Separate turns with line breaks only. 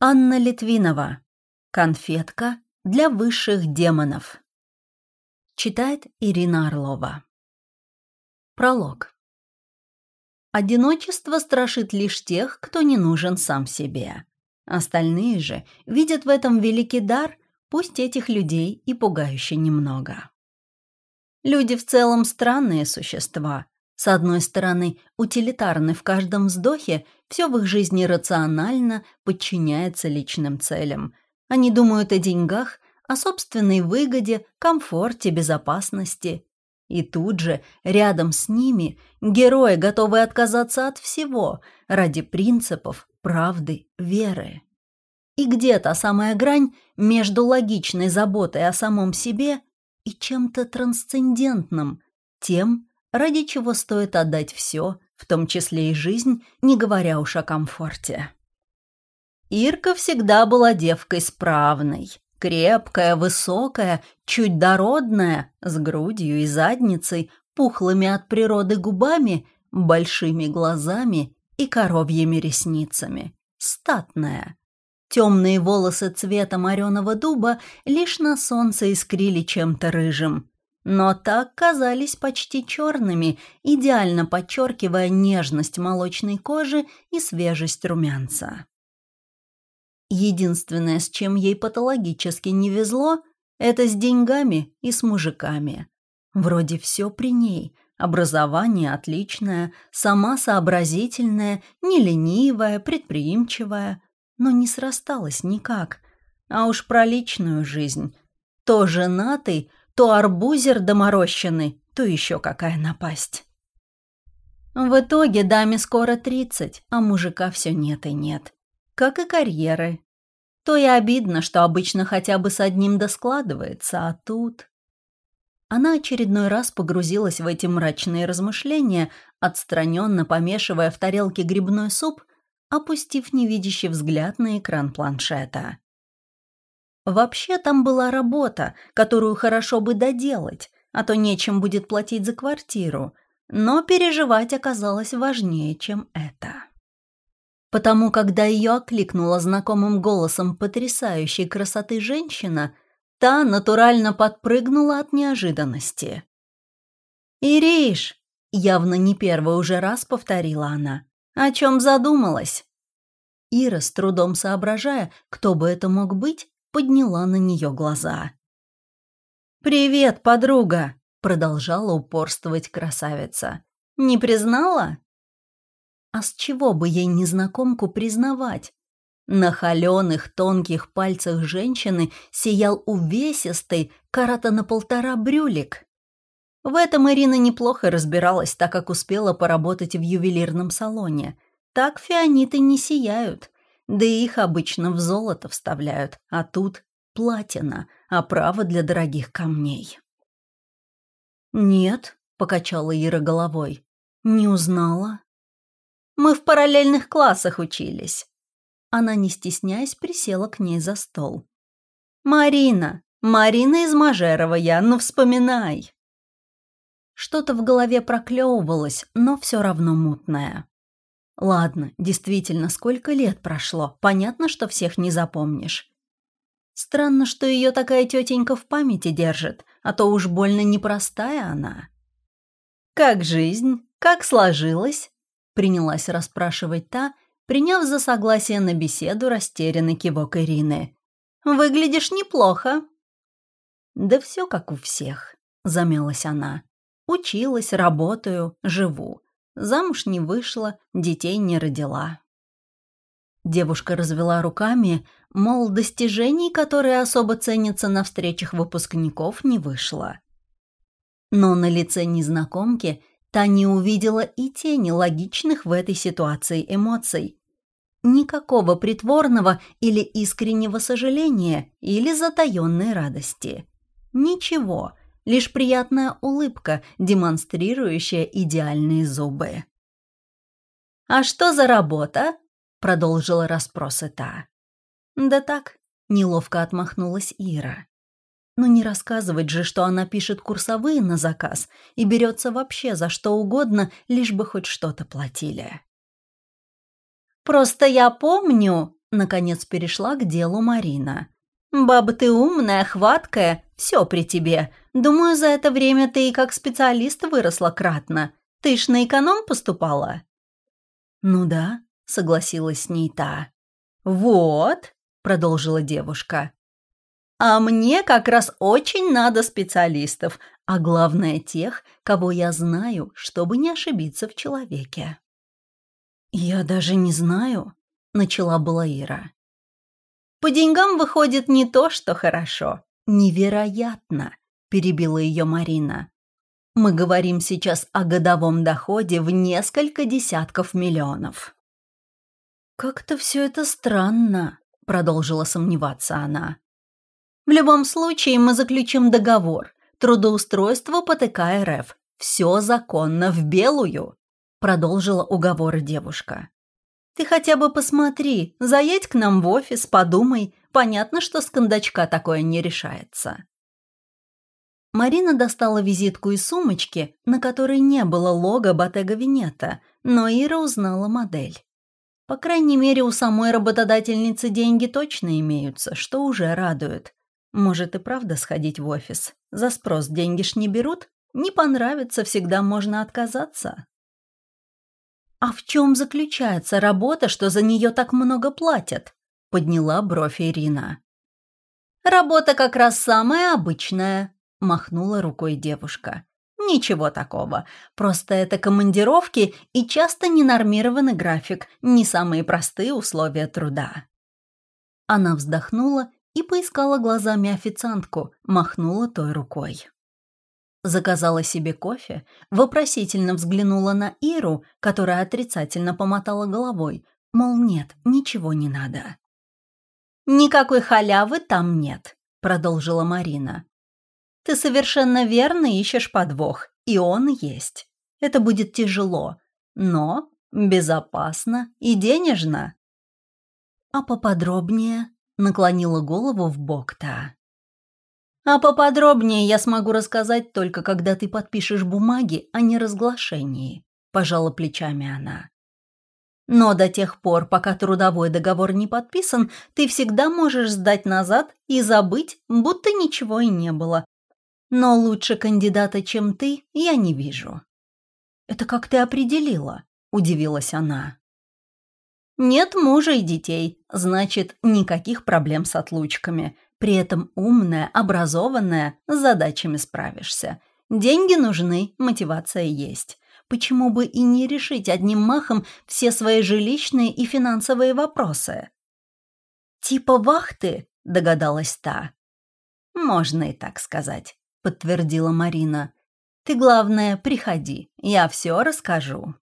Анна Литвинова. Конфетка для высших демонов. Читает Ирина Орлова. Пролог. Одиночество страшит лишь тех, кто не нужен сам себе. Остальные же видят в этом великий дар, пусть этих людей и пугающе немного. Люди в целом странные существа. С одной стороны, утилитарны в каждом вздохе, все в их жизни рационально подчиняется личным целям. Они думают о деньгах, о собственной выгоде, комфорте, безопасности. И тут же, рядом с ними, герои готовы отказаться от всего ради принципов, правды, веры. И где та самая грань между логичной заботой о самом себе и чем-то трансцендентным, тем, ради чего стоит отдать все, в том числе и жизнь, не говоря уж о комфорте. Ирка всегда была девкой справной, крепкая, высокая, чуть дородная, с грудью и задницей, пухлыми от природы губами, большими глазами и коровьими ресницами. Статная. Темные волосы цвета мореного дуба лишь на солнце искрили чем-то рыжим но так казались почти черными, идеально подчеркивая нежность молочной кожи и свежесть румянца. Единственное, с чем ей патологически не везло, это с деньгами и с мужиками. Вроде все при ней. Образование отличное, сама сообразительная, не ленивая, предприимчивая. Но не срасталась никак. А уж про личную жизнь. То женатый, то арбузер доморощенный, то еще какая напасть. В итоге даме скоро тридцать, а мужика все нет и нет. Как и карьеры. То и обидно, что обычно хотя бы с одним да складывается, а тут... Она очередной раз погрузилась в эти мрачные размышления, отстраненно помешивая в тарелке грибной суп, опустив невидящий взгляд на экран планшета. Вообще там была работа, которую хорошо бы доделать, а то нечем будет платить за квартиру. Но переживать оказалось важнее, чем это. Потому, когда ее окликнула знакомым голосом потрясающей красоты женщина, та натурально подпрыгнула от неожиданности. «Ириш!» — явно не первый уже раз повторила она. «О чем задумалась?» Ира, с трудом соображая, кто бы это мог быть, подняла на нее глаза. «Привет, подруга!» — продолжала упорствовать красавица. «Не признала?» А с чего бы ей незнакомку признавать? На холеных тонких пальцах женщины сиял увесистый, карата на полтора брюлик. В этом Ирина неплохо разбиралась, так как успела поработать в ювелирном салоне. Так фианиты не сияют. Да и их обычно в золото вставляют, а тут платина, оправа для дорогих камней. «Нет», — покачала Ира головой, — «не узнала». «Мы в параллельных классах учились». Она, не стесняясь, присела к ней за стол. «Марина! Марина из Мажерова я, ну вспоминай!» Что-то в голове проклевывалось, но все равно мутное. Ладно, действительно, сколько лет прошло, понятно, что всех не запомнишь. Странно, что ее такая тетенька в памяти держит, а то уж больно непростая она. «Как жизнь? Как сложилось?» Принялась расспрашивать та, приняв за согласие на беседу растерянный кивок Ирины. «Выглядишь неплохо». «Да все как у всех», — замялась она. «Училась, работаю, живу. Замуж не вышла, детей не родила. Девушка развела руками, мол, достижений, которые особо ценятся на встречах выпускников, не вышло. Но на лице незнакомки та не увидела и тени логичных в этой ситуации эмоций. Никакого притворного или искреннего сожаления или затаённой радости. Ничего, лишь приятная улыбка, демонстрирующая идеальные зубы. «А что за работа?» — продолжила расспросы та. «Да так», — неловко отмахнулась Ира. «Ну не рассказывать же, что она пишет курсовые на заказ и берется вообще за что угодно, лишь бы хоть что-то платили». «Просто я помню», Наконец перешла к делу Марина. «Баба ты умная, хваткая, все при тебе. Думаю, за это время ты и как специалист выросла кратно. Ты ж на эконом поступала?» «Ну да», — согласилась с ней та. «Вот», — продолжила девушка. «А мне как раз очень надо специалистов, а главное тех, кого я знаю, чтобы не ошибиться в человеке». «Я даже не знаю», — начала была Ира. «По деньгам выходит не то, что хорошо. Невероятно», — перебила ее Марина. «Мы говорим сейчас о годовом доходе в несколько десятков миллионов». «Как-то все это странно», — продолжила сомневаться она. «В любом случае мы заключим договор. Трудоустройство по ТК РФ. Все законно в белую», — продолжила уговоры девушка. «Ты хотя бы посмотри, заедь к нам в офис, подумай. Понятно, что с кондачка такое не решается». Марина достала визитку из сумочки, на которой не было лого Ботега Венета, но Ира узнала модель. По крайней мере, у самой работодательницы деньги точно имеются, что уже радует. Может и правда сходить в офис. За спрос деньги ж не берут. Не понравится, всегда можно отказаться. «А в чем заключается работа, что за нее так много платят?» — подняла бровь Ирина. «Работа как раз самая обычная», — махнула рукой девушка. Ничего такого. Просто это командировки и часто ненормированный график, не самые простые условия труда. Она вздохнула и поискала глазами официантку, махнула той рукой. Заказала себе кофе, вопросительно взглянула на Иру, которая отрицательно помотала головой, мол, нет, ничего не надо. «Никакой халявы там нет», — продолжила Марина. Ты совершенно верно ищешь подвох, и он есть. Это будет тяжело, но безопасно и денежно. А поподробнее наклонила голову в бок та. А поподробнее я смогу рассказать только когда ты подпишешь бумаги о неразглашении, пожала плечами она. Но до тех пор, пока трудовой договор не подписан, ты всегда можешь сдать назад и забыть, будто ничего и не было, но лучше кандидата, чем ты, я не вижу». «Это как ты определила?» – удивилась она. «Нет мужа и детей, значит, никаких проблем с отлучками. При этом умная, образованная, с задачами справишься. Деньги нужны, мотивация есть. Почему бы и не решить одним махом все свои жилищные и финансовые вопросы?» «Типа вахты», – догадалась та. «Можно и так сказать подтвердила Марина. «Ты, главное, приходи, я все расскажу».